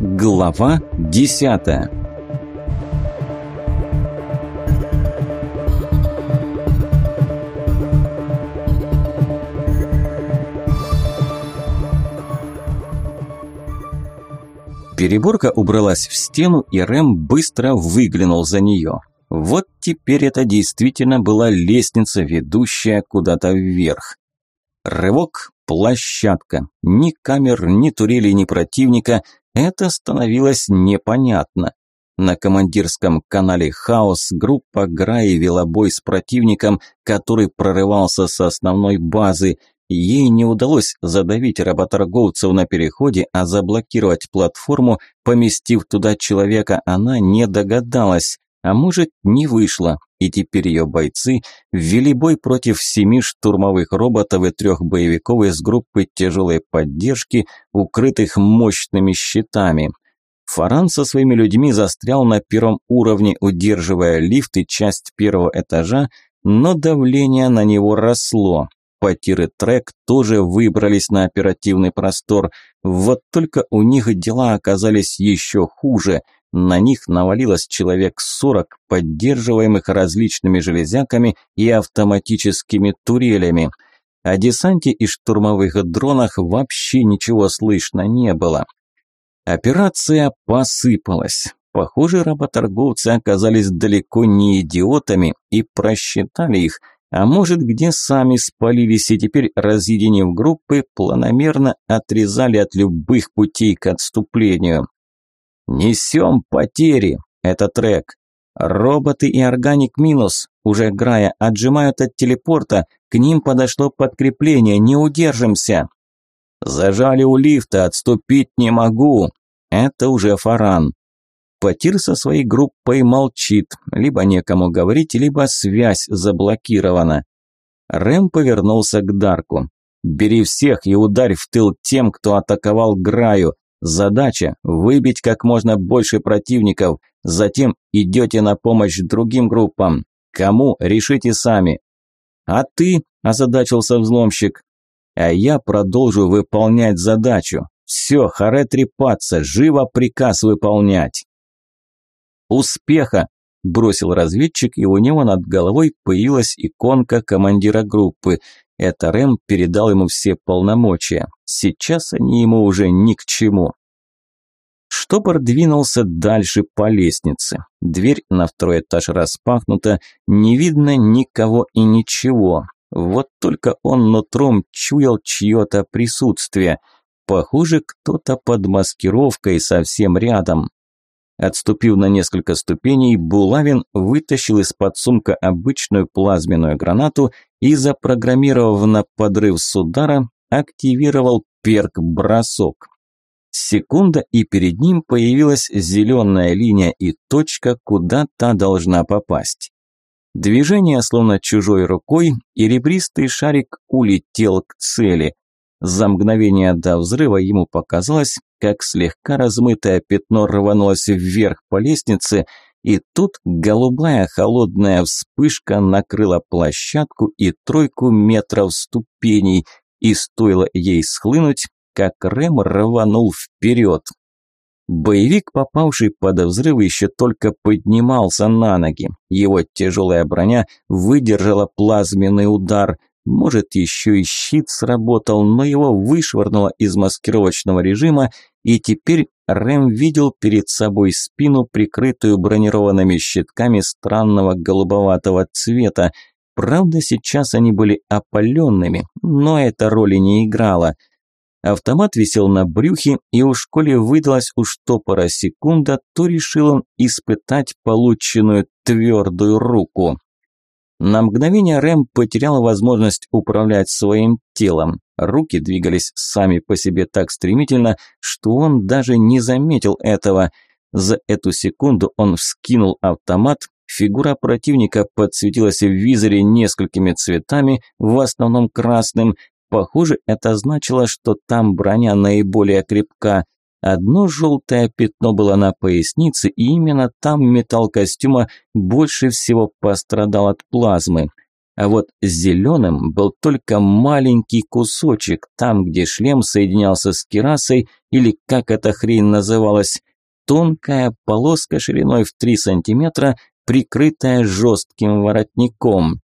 Глава десятая Переборка убралась в стену, и Рэм быстро выглянул за нее. Вот теперь это действительно была лестница, ведущая куда-то вверх. Рывок, площадка. Ни камер, ни турелей, ни противника. Это становилось непонятно. На командирском канале «Хаос» группа Граи вела бой с противником, который прорывался с основной базы. Ей не удалось задавить работорговцев на переходе, а заблокировать платформу, поместив туда человека, она не догадалась. А может, не вышло, и теперь ее бойцы ввели бой против семи штурмовых роботов и трех боевиков из группы тяжелой поддержки, укрытых мощными щитами. Фаран со своими людьми застрял на первом уровне, удерживая лифт и часть первого этажа, но давление на него росло. Потир и Трек тоже выбрались на оперативный простор, вот только у них дела оказались еще хуже – на них навалилось человек сорок, поддерживаемых различными железяками и автоматическими турелями. О десанте и штурмовых дронах вообще ничего слышно не было. Операция посыпалась. Похоже, работорговцы оказались далеко не идиотами и просчитали их, а может, где сами спалились и теперь, разъединив группы, планомерно отрезали от любых путей к отступлению. «Несем потери!» – это трек. «Роботы и органик минус!» Уже Грая отжимают от телепорта. К ним подошло подкрепление. Не удержимся. «Зажали у лифта, отступить не могу!» Это уже Фаран. Потир со своей группой молчит. Либо некому говорить, либо связь заблокирована. Рэм повернулся к Дарку. «Бери всех и ударь в тыл тем, кто атаковал Граю. Задача – выбить как можно больше противников, затем идете на помощь другим группам. Кому – решите сами. А ты, озадачился взломщик, а я продолжу выполнять задачу. Все, харе трепаться, живо приказ выполнять. Успеха! Бросил разведчик, и у него над головой появилась иконка командира группы. Это Рэм передал ему все полномочия. Сейчас они ему уже ни к чему. Штопор двинулся дальше по лестнице. Дверь на второй этаж распахнута, не видно никого и ничего. Вот только он нутром чуял чье-то присутствие. Похоже, кто-то под маскировкой совсем рядом. Отступив на несколько ступеней, Булавин вытащил из-под сумка обычную плазменную гранату и, запрограммировав на подрыв с удара, активировал перк-бросок. Секунда, и перед ним появилась зеленая линия и точка, куда та должна попасть. Движение словно чужой рукой, и ребристый шарик улетел к цели. За мгновение до взрыва ему показалось, как слегка размытое пятно рванулось вверх по лестнице, и тут голубая холодная вспышка накрыла площадку и тройку метров ступеней, и стоило ей схлынуть, как Рэм рванул вперед. Боевик, попавший под взрыв, еще только поднимался на ноги. Его тяжелая броня выдержала плазменный удар – может, еще и щит сработал, но его вышвырнуло из маскировочного режима, и теперь Рэм видел перед собой спину, прикрытую бронированными щитками странного голубоватого цвета. Правда, сейчас они были опаленными, но это роли не играло. Автомат висел на брюхе, и уж коли выдалась у штопора секунда, то решил он испытать полученную твердую руку. На мгновение Рэм потерял возможность управлять своим телом. Руки двигались сами по себе так стремительно, что он даже не заметил этого. За эту секунду он вскинул автомат, фигура противника подсветилась в визоре несколькими цветами, в основном красным. Похоже, это значило, что там броня наиболее крепка – Одно желтое пятно было на пояснице, и именно там металл костюма больше всего пострадал от плазмы. а вот зеленым был только маленький кусочек, там, где шлем соединялся с керасой, или как эта хрень называлась, тонкая полоска шириной в 3 сантиметра, прикрытая жестким воротником.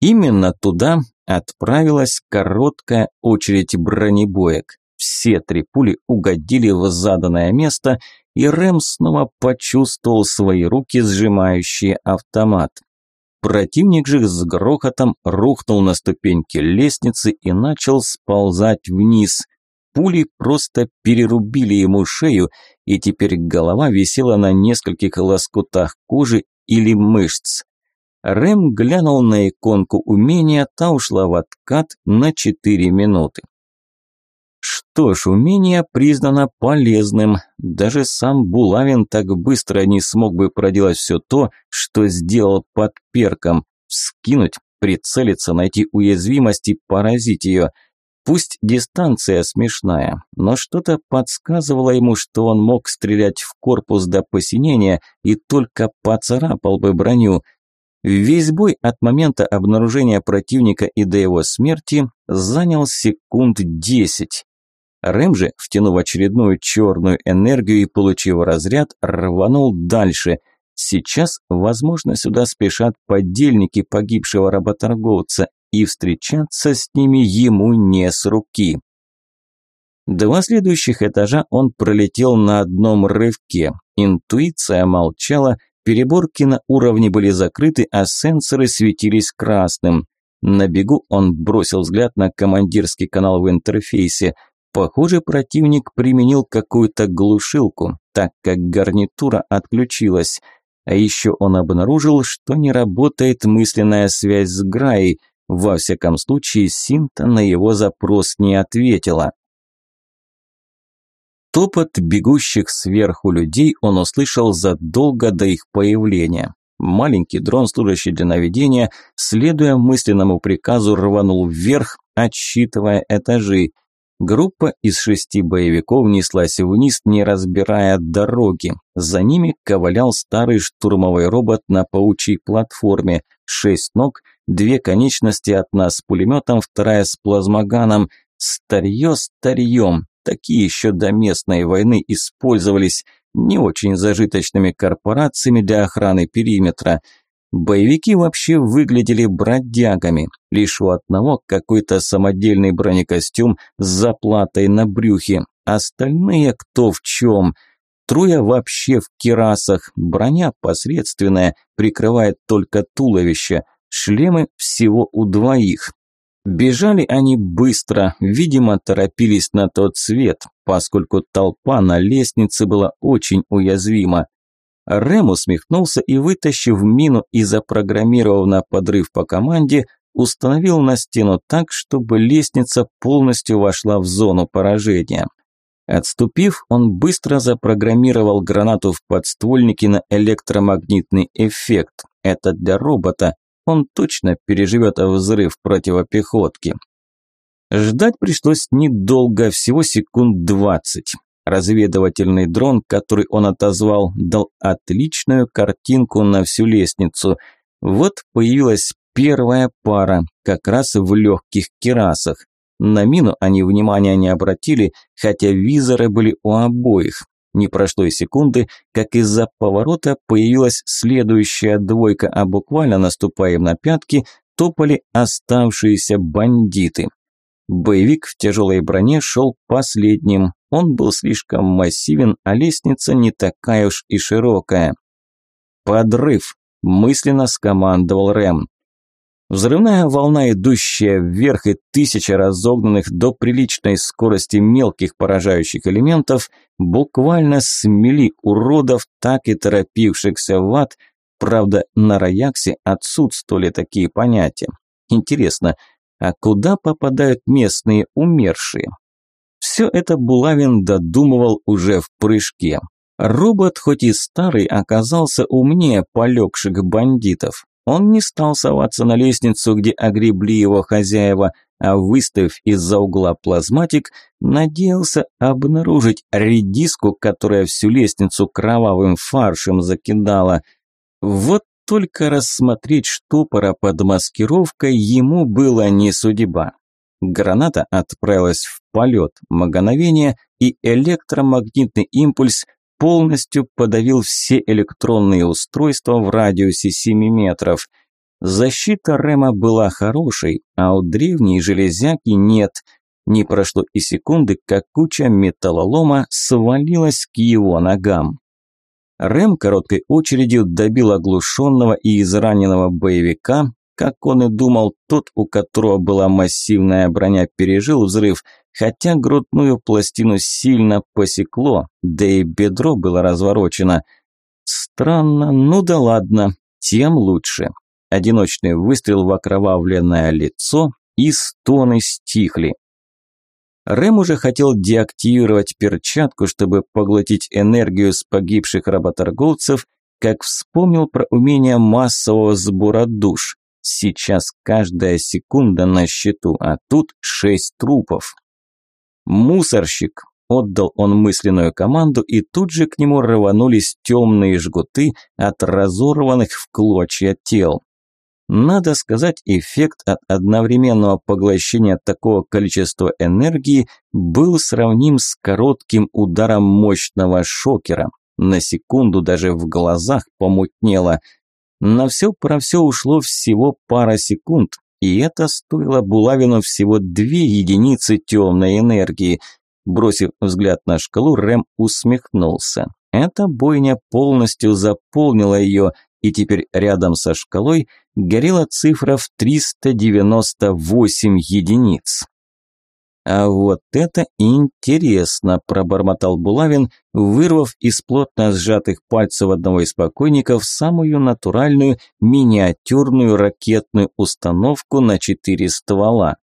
Именно туда отправилась короткая очередь бронебоек. Все три пули угодили в заданное место, и Рэм снова почувствовал свои руки, сжимающие автомат. Противник же с грохотом рухнул на ступеньки лестницы и начал сползать вниз. Пули просто перерубили ему шею, и теперь голова висела на нескольких лоскутах кожи или мышц. Рэм глянул на иконку умения, та ушла в откат на 4 минуты. Что ж, умение признано полезным. Даже сам Булавин так быстро не смог бы проделать все то, что сделал под перком. Вскинуть, прицелиться, найти уязвимость и поразить ее. Пусть дистанция смешная, но что-то подсказывало ему, что он мог стрелять в корпус до посинения и только поцарапал бы броню. Весь бой от момента обнаружения противника и до его смерти занял секунд десять. Рэм же, втянув очередную черную энергию и получив разряд, рванул дальше. Сейчас, возможно, сюда спешат подельники погибшего работорговца, и встречаться с ними ему не с руки. Два следующих этажа он пролетел на одном рывке. Интуиция молчала, переборки на уровне были закрыты, а сенсоры светились красным. На бегу он бросил взгляд на командирский канал в интерфейсе. Похоже, противник применил какую-то глушилку, так как гарнитура отключилась. А еще он обнаружил, что не работает мысленная связь с Граей. Во всяком случае, Синта на его запрос не ответила. Топот бегущих сверху людей он услышал задолго до их появления. Маленький дрон, служащий для наведения, следуя мысленному приказу, рванул вверх, отсчитывая этажи – Группа из шести боевиков неслась вниз, не разбирая дороги. За ними ковылял старый штурмовой робот на паучьей платформе. Шесть ног, две конечности, одна с пулеметом, вторая с плазмоганом. Старье старьем. Такие еще до местной войны использовались не очень зажиточными корпорациями для охраны периметра – Боевики вообще выглядели бродягами. Лишь у одного какой-то самодельный бронекостюм с заплатой на брюхе. Остальные кто в чем. Трое вообще в кирасах. Броня посредственная, прикрывает только туловище. Шлемы всего у двоих. Бежали они быстро, видимо, торопились на тот свет, поскольку толпа на лестнице была очень уязвима. Рэм усмехнулся и, вытащив мину и запрограммировав на подрыв по команде, установил на стену так, чтобы лестница полностью вошла в зону поражения. Отступив, он быстро запрограммировал гранату в подствольнике на электромагнитный эффект. Это для робота. Он точно переживет взрыв противопехотки. Ждать пришлось недолго, всего секунд двадцать. Разведывательный дрон, который он отозвал, дал отличную картинку на всю лестницу. Вот появилась первая пара, как раз в легких керасах. На мину они внимания не обратили, хотя визоры были у обоих. Не прошло и секунды, как из-за поворота появилась следующая двойка, а буквально наступая на пятки, топали оставшиеся бандиты. Боевик в тяжелой броне шел последним. Он был слишком массивен, а лестница не такая уж и широкая. «Подрыв!» – мысленно скомандовал Рэм. Взрывная волна, идущая вверх и тысяча разогнанных до приличной скорости мелких поражающих элементов, буквально смели уродов, так и торопившихся в ад. Правда, на Раяксе отсутствовали такие понятия. Интересно, а куда попадают местные умершие? Все это Булавин додумывал уже в прыжке. Робот, хоть и старый, оказался умнее полегших бандитов. Он не стал соваться на лестницу, где огребли его хозяева, а выставив из-за угла плазматик, надеялся обнаружить редиску, которая всю лестницу кровавым фаршем закидала. Вот только рассмотреть штопора под маскировкой ему было не судьба. Граната отправилась в полет, мгновение, и электромагнитный импульс полностью подавил все электронные устройства в радиусе 7 метров. Защита Рема была хорошей, а у древней железяки нет. Не прошло и секунды, как куча металлолома свалилась к его ногам. Рэм короткой очередью добил оглушенного и израненного боевика, как он и думал, тот, у которого была массивная броня, пережил взрыв, хотя грудную пластину сильно посекло, да и бедро было разворочено. Странно, ну да ладно, тем лучше. Одиночный выстрел в окровавленное лицо, и стоны стихли. Рэм уже хотел деактивировать перчатку, чтобы поглотить энергию с погибших работорговцев, как вспомнил про умение массового сбора душ. Сейчас каждая секунда на счету, а тут шесть трупов. «Мусорщик!» – отдал он мысленную команду, и тут же к нему рванулись темные жгуты от разорванных в клочья тел. Надо сказать, эффект от одновременного поглощения такого количества энергии был сравним с коротким ударом мощного шокера. На секунду даже в глазах помутнело. На все про все ушло всего пара секунд, и это стоило Булавину всего две единицы темной энергии. Бросив взгляд на шкалу, Рэм усмехнулся. Эта бойня полностью заполнила ее, и теперь рядом со шкалой горела цифра в 398 единиц. «А вот это интересно», – пробормотал Булавин, вырвав из плотно сжатых пальцев одного из покойников самую натуральную миниатюрную ракетную установку на четыре ствола.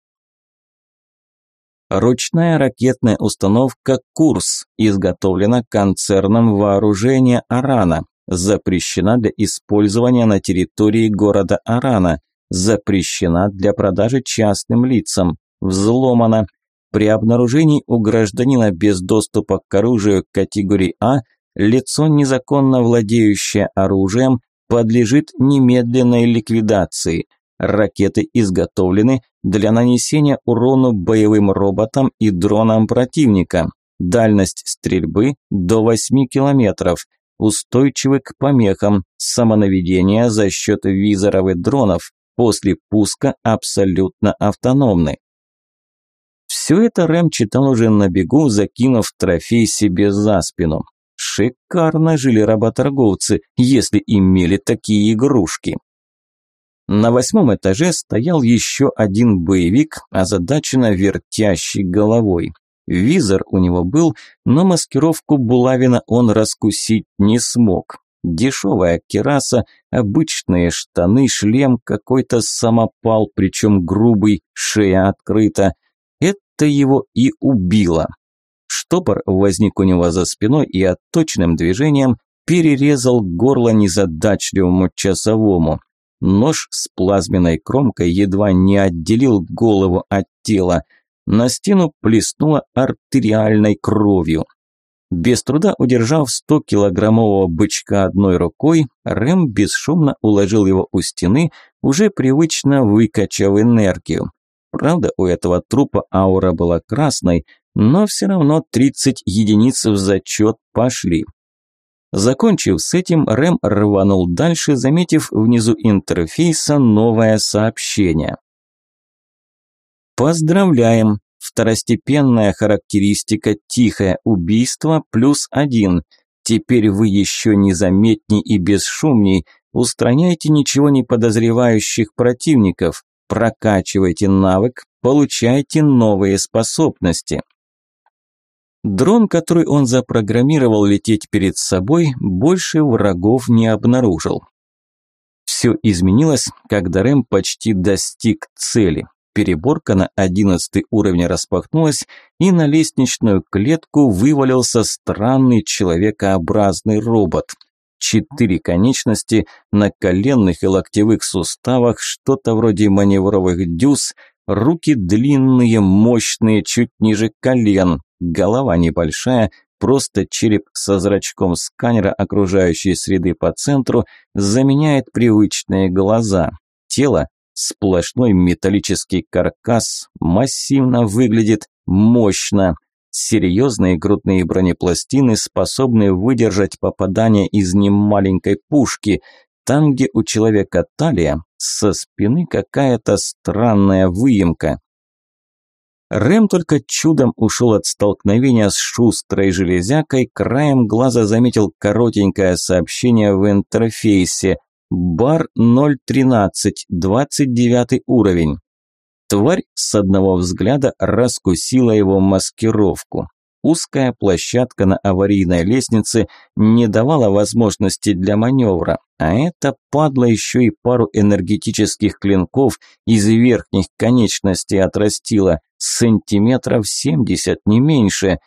Ручная ракетная установка «Курс» изготовлена концерном вооружения «Арана», запрещена для использования на территории города Арана, запрещена для продажи частным лицам, взломана. При обнаружении у гражданина без доступа к оружию категории А лицо, незаконно владеющее оружием, подлежит немедленной ликвидации. Ракеты изготовлены для нанесения урона боевым роботам и дронам противника. Дальность стрельбы до 8 километров устойчивы к помехам, самонаведение за счет визоров и дронов, после пуска абсолютно автономны. Все это Рэм читал уже на бегу, закинув трофей себе за спину. Шикарно жили работорговцы, если имели такие игрушки. На восьмом этаже стоял еще один боевик, озадаченно вертящий головой. Визор у него был, но маскировку булавина он раскусить не смог. Дешевая кераса, обычные штаны, шлем, какой-то самопал, причем грубый, шея открыта. Это его и убило. Штопор возник у него за спиной и отточенным движением перерезал горло незадачливому часовому. Нож с плазменной кромкой едва не отделил голову от тела – на стену плеснула артериальной кровью. Без труда удержав 100-килограммового бычка одной рукой, Рэм бесшумно уложил его у стены, уже привычно выкачав энергию. Правда, у этого трупа аура была красной, но все равно 30 единиц в зачет пошли. Закончив с этим, Рэм рванул дальше, заметив внизу интерфейса новое сообщение. Поздравляем! Второстепенная характеристика «Тихое убийство» плюс один. Теперь вы еще незаметней и бесшумней. Устраняйте ничего не подозревающих противников. Прокачивайте навык, получайте новые способности. Дрон, который он запрограммировал лететь перед собой, больше врагов не обнаружил. Все изменилось, когда Рэм почти достиг цели переборка на одиннадцатый уровень распахнулась, и на лестничную клетку вывалился странный человекообразный робот. Четыре конечности на коленных и локтевых суставах, что-то вроде маневровых дюз, руки длинные, мощные, чуть ниже колен, голова небольшая, Просто череп со зрачком сканера окружающей среды по центру заменяет привычные глаза. Тело – сплошной металлический каркас, массивно выглядит, мощно. Серьезные грудные бронепластины способны выдержать попадание из немаленькой пушки. Там, где у человека талия, со спины какая-то странная выемка. Рэм только чудом ушел от столкновения с шустрой железякой, краем глаза заметил коротенькое сообщение в интерфейсе. Бар 013, 29 уровень. Тварь с одного взгляда раскусила его маскировку. Узкая площадка на аварийной лестнице не давала возможности для маневра, а это падло еще и пару энергетических клинков из верхних конечностей отрастило, сантиметров семьдесят, не меньше.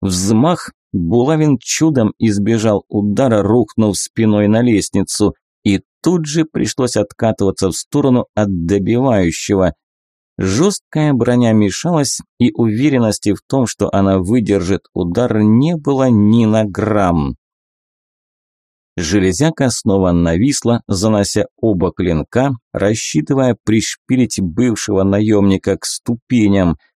Взмах, Булавин чудом избежал удара, рухнув спиной на лестницу, и тут же пришлось откатываться в сторону от добивающего – Жесткая броня мешалась, и уверенности в том, что она выдержит удар, не было ни на грамм. Железяка снова нависла, занося оба клинка, рассчитывая пришпилить бывшего наемника к ступеням –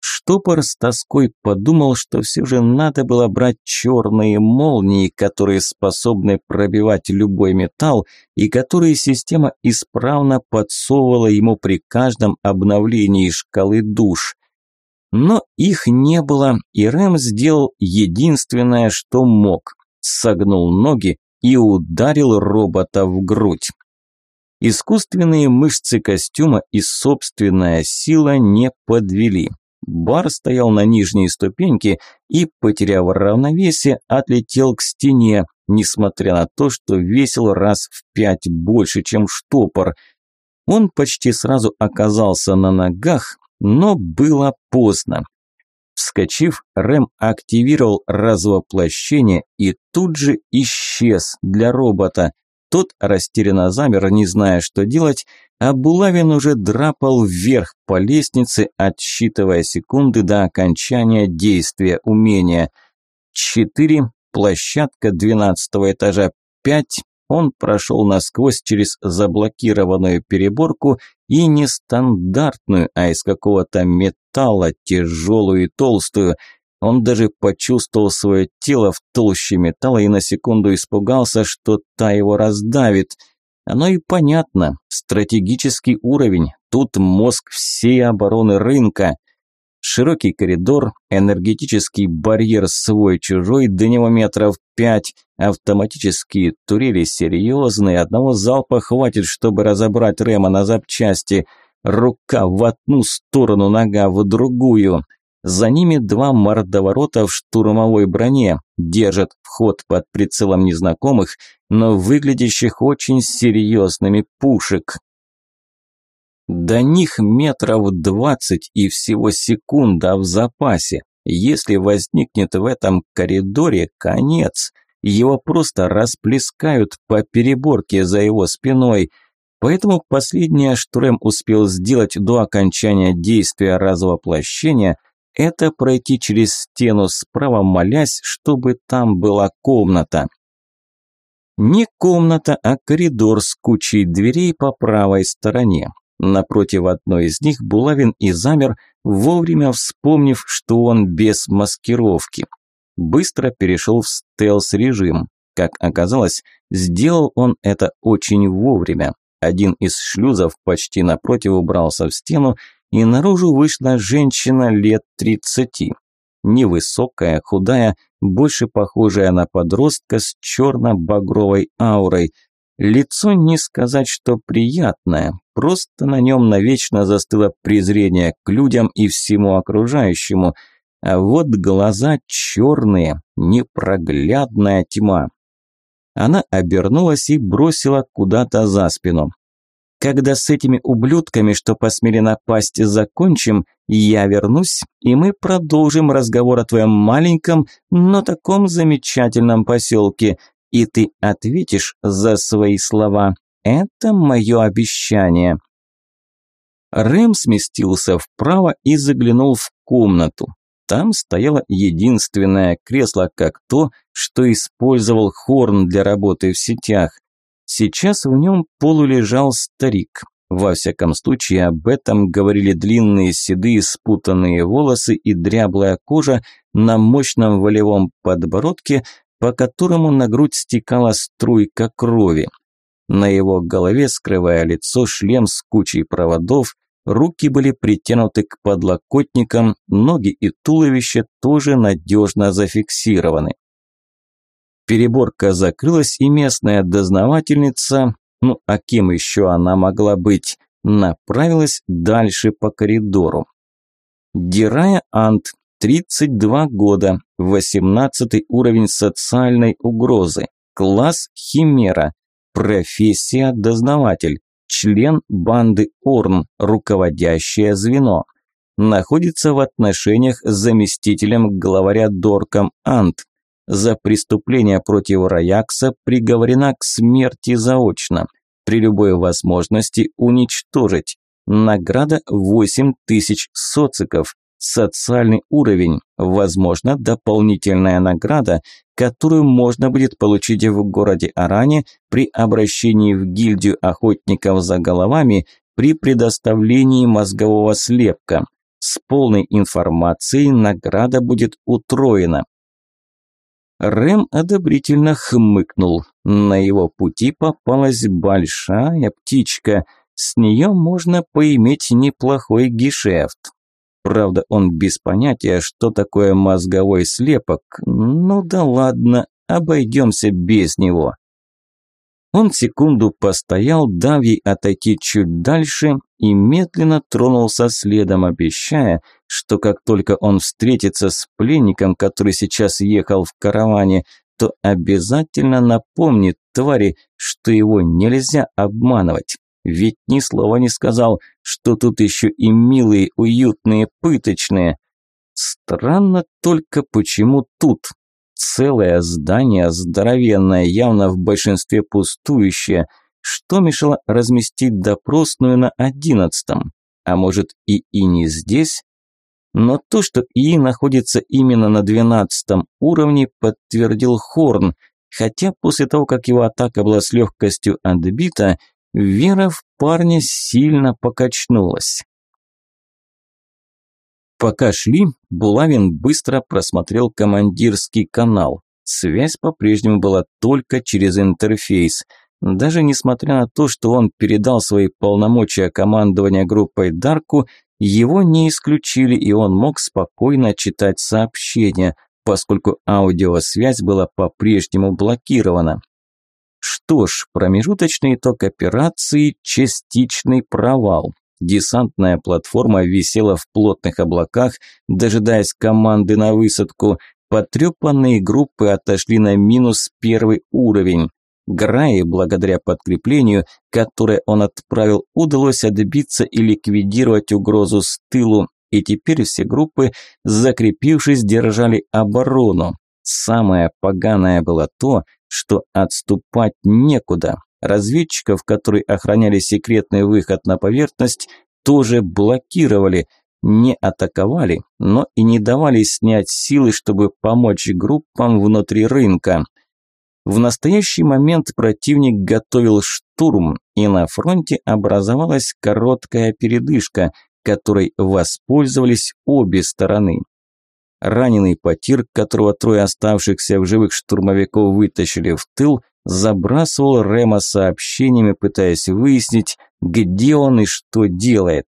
Штопор с тоской подумал, что все же надо было брать черные молнии, которые способны пробивать любой металл и которые система исправно подсовывала ему при каждом обновлении шкалы душ. Но их не было, и Рэм сделал единственное, что мог. Согнул ноги и ударил робота в грудь. Искусственные мышцы костюма и собственная сила не подвели. Бар стоял на нижней ступеньке и, потеряв равновесие, отлетел к стене, несмотря на то, что весил раз в пять больше, чем штопор. Он почти сразу оказался на ногах, но было поздно. Вскочив, Рэм активировал развоплощение и тут же исчез для робота. Тот растерянно замер, не зная, что делать, а Булавин уже драпал вверх по лестнице, отсчитывая секунды до окончания действия умения. Четыре, площадка двенадцатого этажа, пять. Он прошел насквозь через заблокированную переборку и нестандартную, а из какого-то металла, тяжелую и толстую – он даже почувствовал свое тело в толще металла и на секунду испугался, что та его раздавит. Оно и понятно. Стратегический уровень. Тут мозг всей обороны рынка. Широкий коридор, энергетический барьер свой-чужой, до него метров пять, автоматические турели серьезные, одного залпа хватит, чтобы разобрать Рема на запчасти. Рука в одну сторону, нога в другую. За ними два мордоворота в штурмовой броне, держат вход под прицелом незнакомых, но выглядящих очень серьезными пушек. До них метров двадцать и всего секунда в запасе. Если возникнет в этом коридоре конец, его просто расплескают по переборке за его спиной. Поэтому последнее, что Рэм успел сделать до окончания действия развоплощения – это пройти через стену справа, молясь, чтобы там была комната. Не комната, а коридор с кучей дверей по правой стороне. Напротив одной из них Булавин и замер, вовремя вспомнив, что он без маскировки. Быстро перешел в стелс-режим. Как оказалось, сделал он это очень вовремя. Один из шлюзов почти напротив убрался в стену, и наружу вышла женщина лет тридцати. Невысокая, худая, больше похожая на подростка с черно-багровой аурой. Лицо не сказать, что приятное, просто на нем навечно застыло презрение к людям и всему окружающему. А вот глаза черные, непроглядная тьма. Она обернулась и бросила куда-то за спину. Когда с этими ублюдками, что посмели напасть, закончим, я вернусь, и мы продолжим разговор о твоем маленьком, но таком замечательном поселке, и ты ответишь за свои слова. Это мое обещание». Рэм сместился вправо и заглянул в комнату. Там стояло единственное кресло, как то, что использовал Хорн для работы в сетях. Сейчас в нем полулежал старик. Во всяком случае, об этом говорили длинные седые спутанные волосы и дряблая кожа на мощном волевом подбородке, по которому на грудь стекала струйка крови. На его голове, скрывая лицо, шлем с кучей проводов, руки были притянуты к подлокотникам, ноги и туловище тоже надежно зафиксированы. Переборка закрылась, и местная дознавательница, ну а кем еще она могла быть, направилась дальше по коридору. Дирая Ант, 32 года, 18 уровень социальной угрозы, класс Химера, профессия дознаватель, член банды Орн, руководящее звено. Находится в отношениях с заместителем главаря Дорком Ант, за преступление против Раякса приговорена к смерти заочно. При любой возможности уничтожить. Награда 8 тысяч социков. Социальный уровень. Возможно, дополнительная награда, которую можно будет получить в городе Аране при обращении в гильдию охотников за головами при предоставлении мозгового слепка. С полной информацией награда будет утроена. Рэм одобрительно хмыкнул. На его пути попалась большая птичка. С нее можно поиметь неплохой гешефт. Правда, он без понятия, что такое мозговой слепок. Ну да ладно, обойдемся без него. Он секунду постоял, дав ей отойти чуть дальше, и медленно тронулся следом, обещая, что как только он встретится с пленником, который сейчас ехал в караване, то обязательно напомнит твари, что его нельзя обманывать. Ведь ни слова не сказал, что тут еще и милые, уютные, пыточные. Странно только, почему тут. Целое здание, здоровенное, явно в большинстве пустующее. Что мешало разместить допросную на одиннадцатом? А может и и не здесь? Но то, что ИИ находится именно на двенадцатом уровне, подтвердил Хорн, хотя после того, как его атака была с легкостью отбита, вера в парня сильно покачнулась. Пока шли, Булавин быстро просмотрел командирский канал. Связь по-прежнему была только через интерфейс. Даже несмотря на то, что он передал свои полномочия командования группой Дарку, его не исключили, и он мог спокойно читать сообщения, поскольку аудиосвязь была по-прежнему блокирована. Что ж, промежуточный итог операции – частичный провал. Десантная платформа висела в плотных облаках, дожидаясь команды на высадку. Потрепанные группы отошли на минус первый уровень. Граи, благодаря подкреплению, которое он отправил, удалось отбиться и ликвидировать угрозу с тылу, и теперь все группы, закрепившись, держали оборону. Самое поганое было то, что отступать некуда. Разведчиков, которые охраняли секретный выход на поверхность, тоже блокировали, не атаковали, но и не давали снять силы, чтобы помочь группам внутри рынка. В настоящий момент противник готовил штурм, и на фронте образовалась короткая передышка, которой воспользовались обе стороны. Раненый потир, которого трое оставшихся в живых штурмовиков вытащили в тыл, забрасывал Рема сообщениями, пытаясь выяснить, где он и что делает.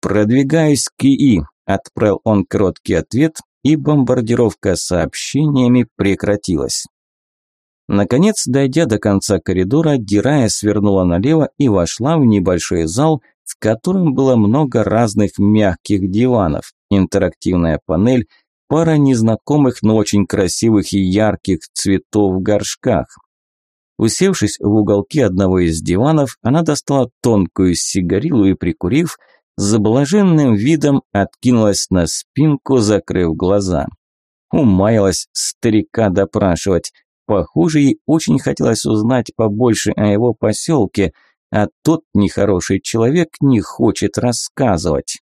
«Продвигаюсь к ИИ», – отправил он короткий ответ, и бомбардировка сообщениями прекратилась. Наконец, дойдя до конца коридора, Дирая свернула налево и вошла в небольшой зал, в котором было много разных мягких диванов, интерактивная панель, пара незнакомых, но очень красивых и ярких цветов в горшках. Усевшись в уголке одного из диванов, она достала тонкую сигарилу и, прикурив, с блаженным видом откинулась на спинку, закрыв глаза. Умаялась старика допрашивать. Похоже, ей очень хотелось узнать побольше о его поселке, а тот нехороший человек не хочет рассказывать.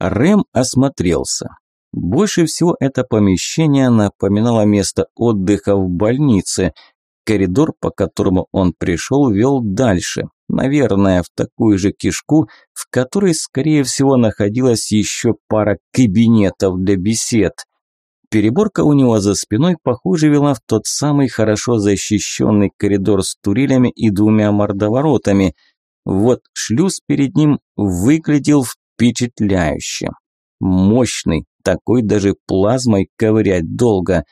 Рэм осмотрелся. Больше всего это помещение напоминало место отдыха в больнице. Коридор, по которому он пришел, вел дальше. Наверное, в такую же кишку, в которой, скорее всего, находилась еще пара кабинетов для бесед. Переборка у него за спиной, похоже, вела в тот самый хорошо защищенный коридор с турелями и двумя мордоворотами. Вот шлюз перед ним выглядел впечатляюще. Мощный, такой даже плазмой ковырять долго.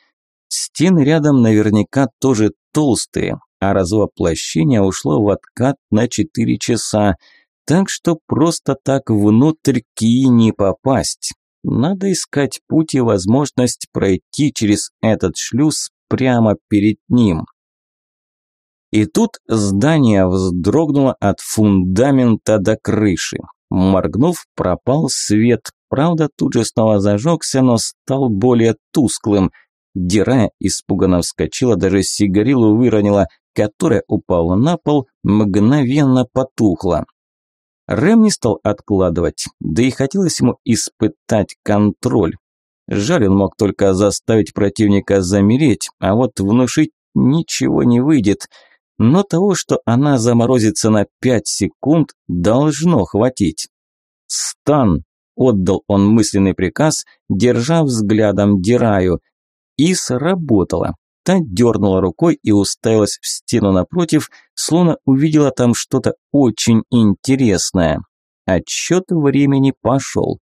Стены рядом наверняка тоже толстые, а развоплощение ушло в откат на 4 часа, так что просто так внутрь Ки не попасть. Надо искать путь и возможность пройти через этот шлюз прямо перед ним. И тут здание вздрогнуло от фундамента до крыши. Моргнув, пропал свет, правда тут же снова зажегся, но стал более тусклым. Дирая испуганно вскочила, даже сигарилу выронила, которая упала на пол, мгновенно потухла. Рэм не стал откладывать, да и хотелось ему испытать контроль. Жаль, он мог только заставить противника замереть, а вот внушить ничего не выйдет. Но того, что она заморозится на пять секунд, должно хватить. «Стан!» – отдал он мысленный приказ, держа взглядом Дираю. И сработало. Та дернула рукой и уставилась в стену напротив, словно увидела там что-то очень интересное. Отсчет времени пошел.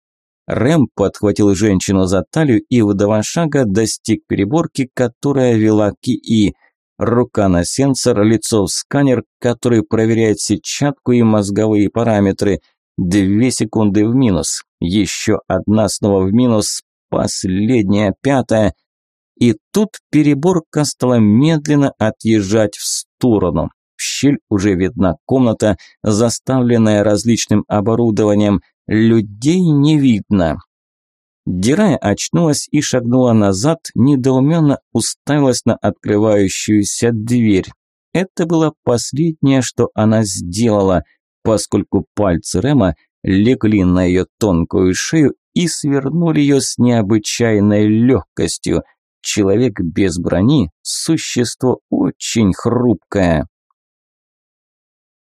Рэм подхватил женщину за талию и в два шага достиг переборки, которая вела к ИИ. Рука на сенсор, лицо в сканер, который проверяет сетчатку и мозговые параметры. Две секунды в минус. Еще одна снова в минус. Последняя, пятая. И тут переборка стала медленно отъезжать в сторону. В щель уже видна комната, заставленная различным оборудованием. Людей не видно. Дирая очнулась и шагнула назад, недоуменно уставилась на открывающуюся дверь. Это было последнее, что она сделала, поскольку пальцы Рема легли на ее тонкую шею и свернули ее с необычайной легкостью. Человек без брони – существо очень хрупкое.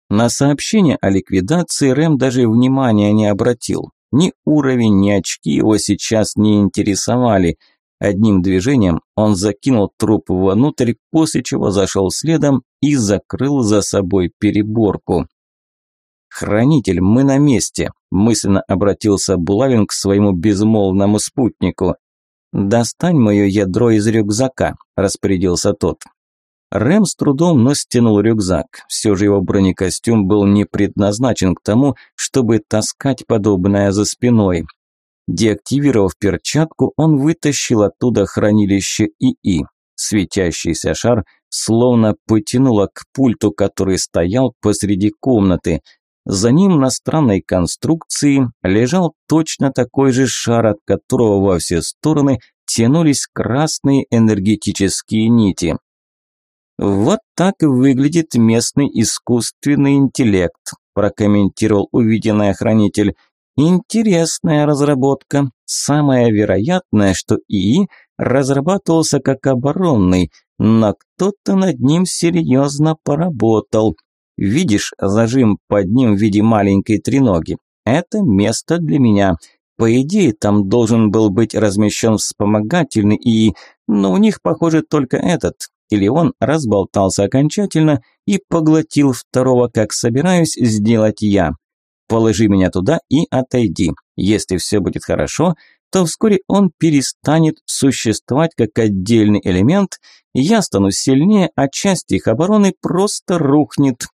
На сообщение о ликвидации Рэм даже внимания не обратил. Ни уровень, ни очки его сейчас не интересовали. Одним движением он закинул труп внутрь, после чего зашел следом и закрыл за собой переборку. «Хранитель, мы на месте», – мысленно обратился Булавин к своему безмолвному спутнику. «Достань мое ядро из рюкзака», – распорядился тот. Рэм с трудом, но стянул рюкзак. Все же его бронекостюм был не предназначен к тому, чтобы таскать подобное за спиной. Деактивировав перчатку, он вытащил оттуда хранилище ИИ. Светящийся шар словно потянуло к пульту, который стоял посреди комнаты. За ним на странной конструкции лежал точно такой же шар, от которого во все стороны тянулись красные энергетические нити. Вот так выглядит местный искусственный интеллект, прокомментировал увиденный хранитель. Интересная разработка. Самое вероятное, что ИИ разрабатывался как оборонный, но кто-то над ним серьезно поработал. Видишь зажим под ним в виде маленькой треноги? Это место для меня. По идее, там должен был быть размещен вспомогательный ИИ, но у них, похоже, только этот. Или он разболтался окончательно и поглотил второго, как собираюсь сделать я. Положи меня туда и отойди. Если все будет хорошо, то вскоре он перестанет существовать как отдельный элемент, я стану сильнее, а часть их обороны просто рухнет.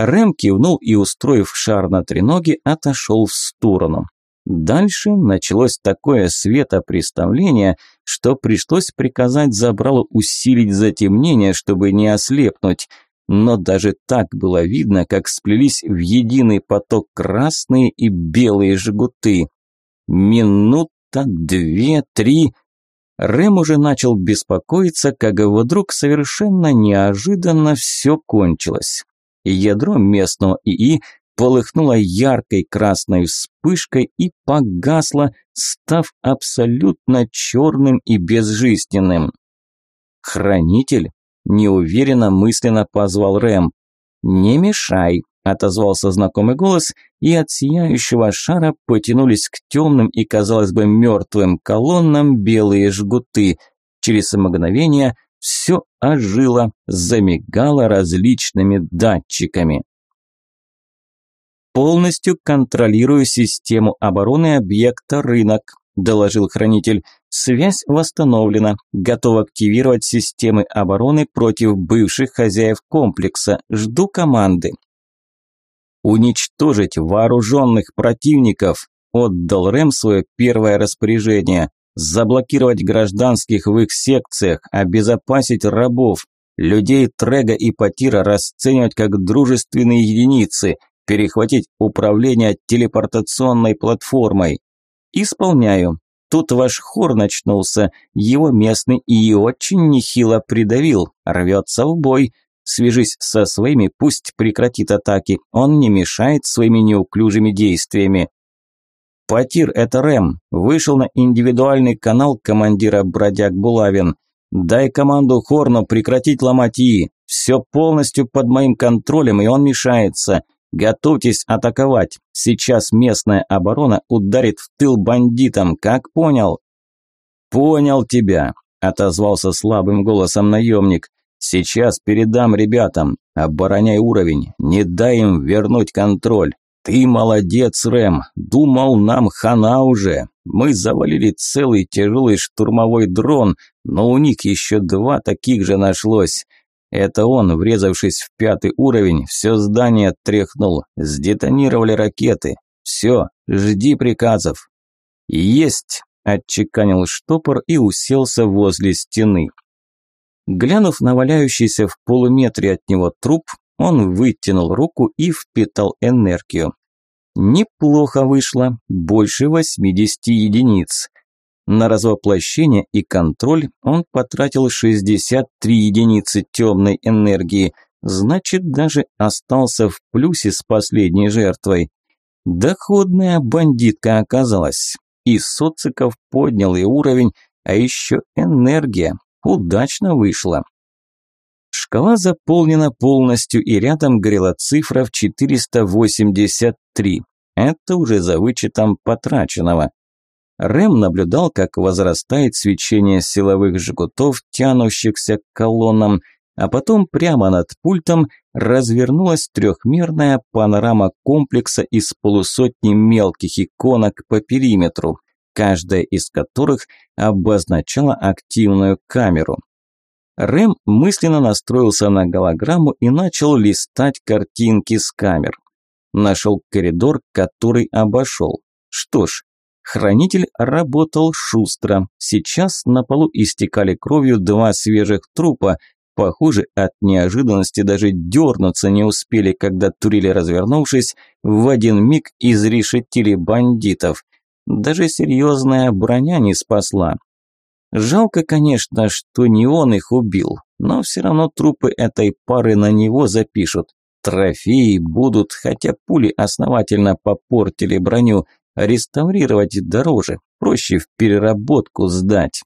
Рэм кивнул и, устроив шар на треноге, отошел в сторону. Дальше началось такое светопреставление, что пришлось приказать Забралу усилить затемнение, чтобы не ослепнуть. Но даже так было видно, как сплелись в единый поток красные и белые жгуты. Минута, две, три. Рэм уже начал беспокоиться, как вдруг совершенно неожиданно все кончилось. Ядро местного ИИ полыхнула яркой красной вспышкой и погасла, став абсолютно черным и безжизненным. «Хранитель?» – неуверенно мысленно позвал Рэм. «Не мешай», – отозвался знакомый голос, и от сияющего шара потянулись к темным и, казалось бы, мертвым колоннам белые жгуты. Через мгновение все ожило, замигало различными датчиками. «Полностью контролирую систему обороны объекта рынок», – доложил хранитель. «Связь восстановлена. Готов активировать системы обороны против бывших хозяев комплекса. Жду команды». «Уничтожить вооруженных противников», – отдал Рэм свое первое распоряжение. «Заблокировать гражданских в их секциях, обезопасить рабов, людей Трега и Патира расценивать как дружественные единицы, перехватить управление телепортационной платформой. Исполняю. Тут ваш хор начнулся, его местный и очень нехило придавил, рвется в бой. Свяжись со своими, пусть прекратит атаки, он не мешает своими неуклюжими действиями. Потир, это Рэм, вышел на индивидуальный канал командира бродяг Булавин. Дай команду Хорну прекратить ломать И. Все полностью под моим контролем, и он мешается. Готовьтесь атаковать. Сейчас местная оборона ударит в тыл бандитам, как понял? Понял тебя, отозвался слабым голосом наемник. Сейчас передам ребятам. Обороняй уровень, не дай им вернуть контроль. Ты молодец, Рэм. Думал, нам хана уже. Мы завалили целый тяжелый штурмовой дрон, но у них еще два таких же нашлось. Это он, врезавшись в пятый уровень, все здание тряхнул. Сдетонировали ракеты. Все, жди приказов. Есть, отчеканил штопор и уселся возле стены. Глянув на валяющийся в полуметре от него труп, он вытянул руку и впитал энергию. Неплохо вышло, больше 80 единиц. На развоплощение и контроль он потратил 63 единицы темной энергии, значит даже остался в плюсе с последней жертвой. Доходная бандитка оказалась. И Социков поднял и уровень, а еще энергия. Удачно вышла. Шкала заполнена полностью и рядом горела цифра в 483. Это уже за вычетом потраченного. Рэм наблюдал, как возрастает свечение силовых жгутов, тянущихся к колоннам, а потом прямо над пультом развернулась трехмерная панорама комплекса из полусотни мелких иконок по периметру, каждая из которых обозначала активную камеру. Рэм мысленно настроился на голограмму и начал листать картинки с камер. Нашел коридор, который обошел. Что ж, Хранитель работал шустро. Сейчас на полу истекали кровью два свежих трупа. Похоже, от неожиданности даже дернуться не успели, когда турели, развернувшись, в один миг изрешетили бандитов. Даже серьезная броня не спасла. Жалко, конечно, что не он их убил, но все равно трупы этой пары на него запишут. Трофеи будут, хотя пули основательно попортили броню – Реставрировать дороже, проще в переработку сдать.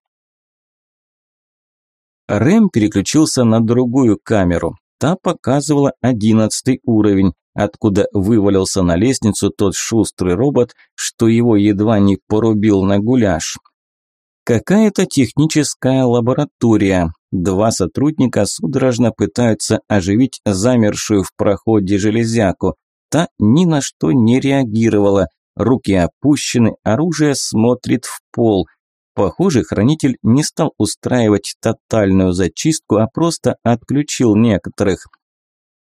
Рэм переключился на другую камеру. Та показывала одиннадцатый уровень, откуда вывалился на лестницу тот шустрый робот, что его едва не порубил на гуляш. Какая-то техническая лаборатория. Два сотрудника судорожно пытаются оживить замершую в проходе железяку. Та ни на что не реагировала, Руки опущены, оружие смотрит в пол. Похоже, хранитель не стал устраивать тотальную зачистку, а просто отключил некоторых.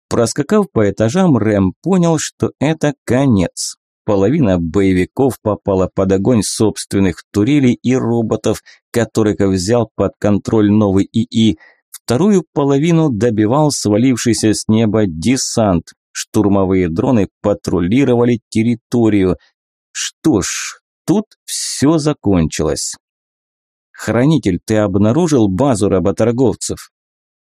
Проскакав по этажам, Рэм понял, что это конец. Половина боевиков попала под огонь собственных турелей и роботов, которых взял под контроль новый ИИ. Вторую половину добивал свалившийся с неба десант. Штурмовые дроны патрулировали территорию – что ж, тут все закончилось. «Хранитель, ты обнаружил базу работорговцев?»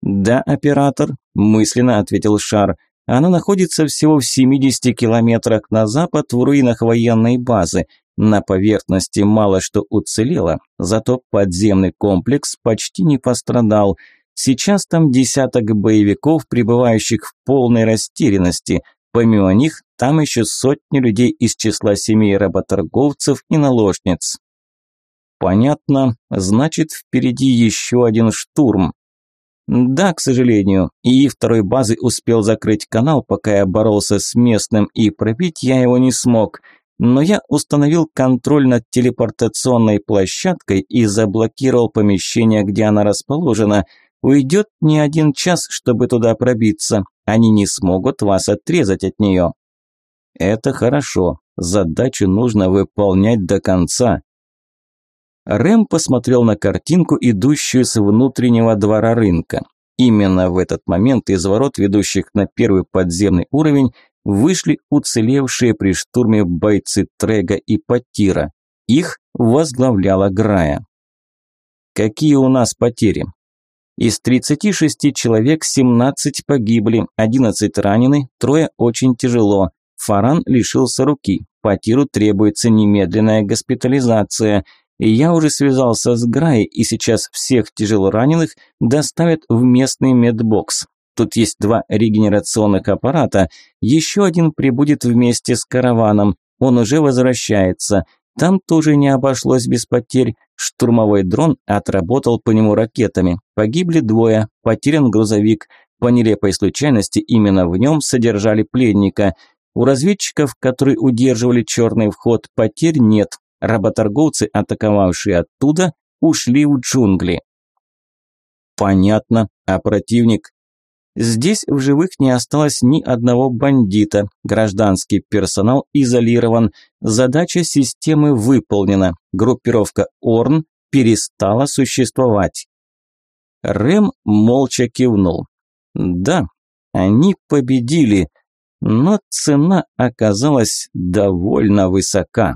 «Да, оператор», – мысленно ответил Шар. Она находится всего в 70 километрах на запад в руинах военной базы. На поверхности мало что уцелело, зато подземный комплекс почти не пострадал. Сейчас там десяток боевиков, пребывающих в полной растерянности. Помимо них, там еще сотни людей из числа семей работорговцев и наложниц. Понятно, значит впереди еще один штурм. Да, к сожалению, и второй базы успел закрыть канал, пока я боролся с местным, и пробить я его не смог. Но я установил контроль над телепортационной площадкой и заблокировал помещение, где она расположена. Уйдет не один час, чтобы туда пробиться. Они не смогут вас отрезать от нее. Это хорошо. Задачу нужно выполнять до конца. Рэм посмотрел на картинку, идущую с внутреннего двора рынка. Именно в этот момент из ворот, ведущих на первый подземный уровень, вышли уцелевшие при штурме бойцы Трега и Патира. Их возглавляла Грая. Какие у нас потери? Из 36 человек 17 погибли, 11 ранены, трое очень тяжело. Фаран лишился руки. Патиру требуется немедленная госпитализация – я уже связался с Грай, и сейчас всех тяжелораненых доставят в местный медбокс. Тут есть два регенерационных аппарата, еще один прибудет вместе с караваном, он уже возвращается. Там тоже не обошлось без потерь. Штурмовой дрон отработал по нему ракетами. Погибли двое, потерян грузовик. По нелепой случайности именно в нем содержали пленника. У разведчиков, которые удерживали черный вход, потерь нет, Работорговцы, атаковавшие оттуда, ушли в джунгли. Понятно, а противник? Здесь в живых не осталось ни одного бандита, гражданский персонал изолирован, задача системы выполнена, группировка Орн перестала существовать. Рэм молча кивнул. Да, они победили, но цена оказалась довольно высока.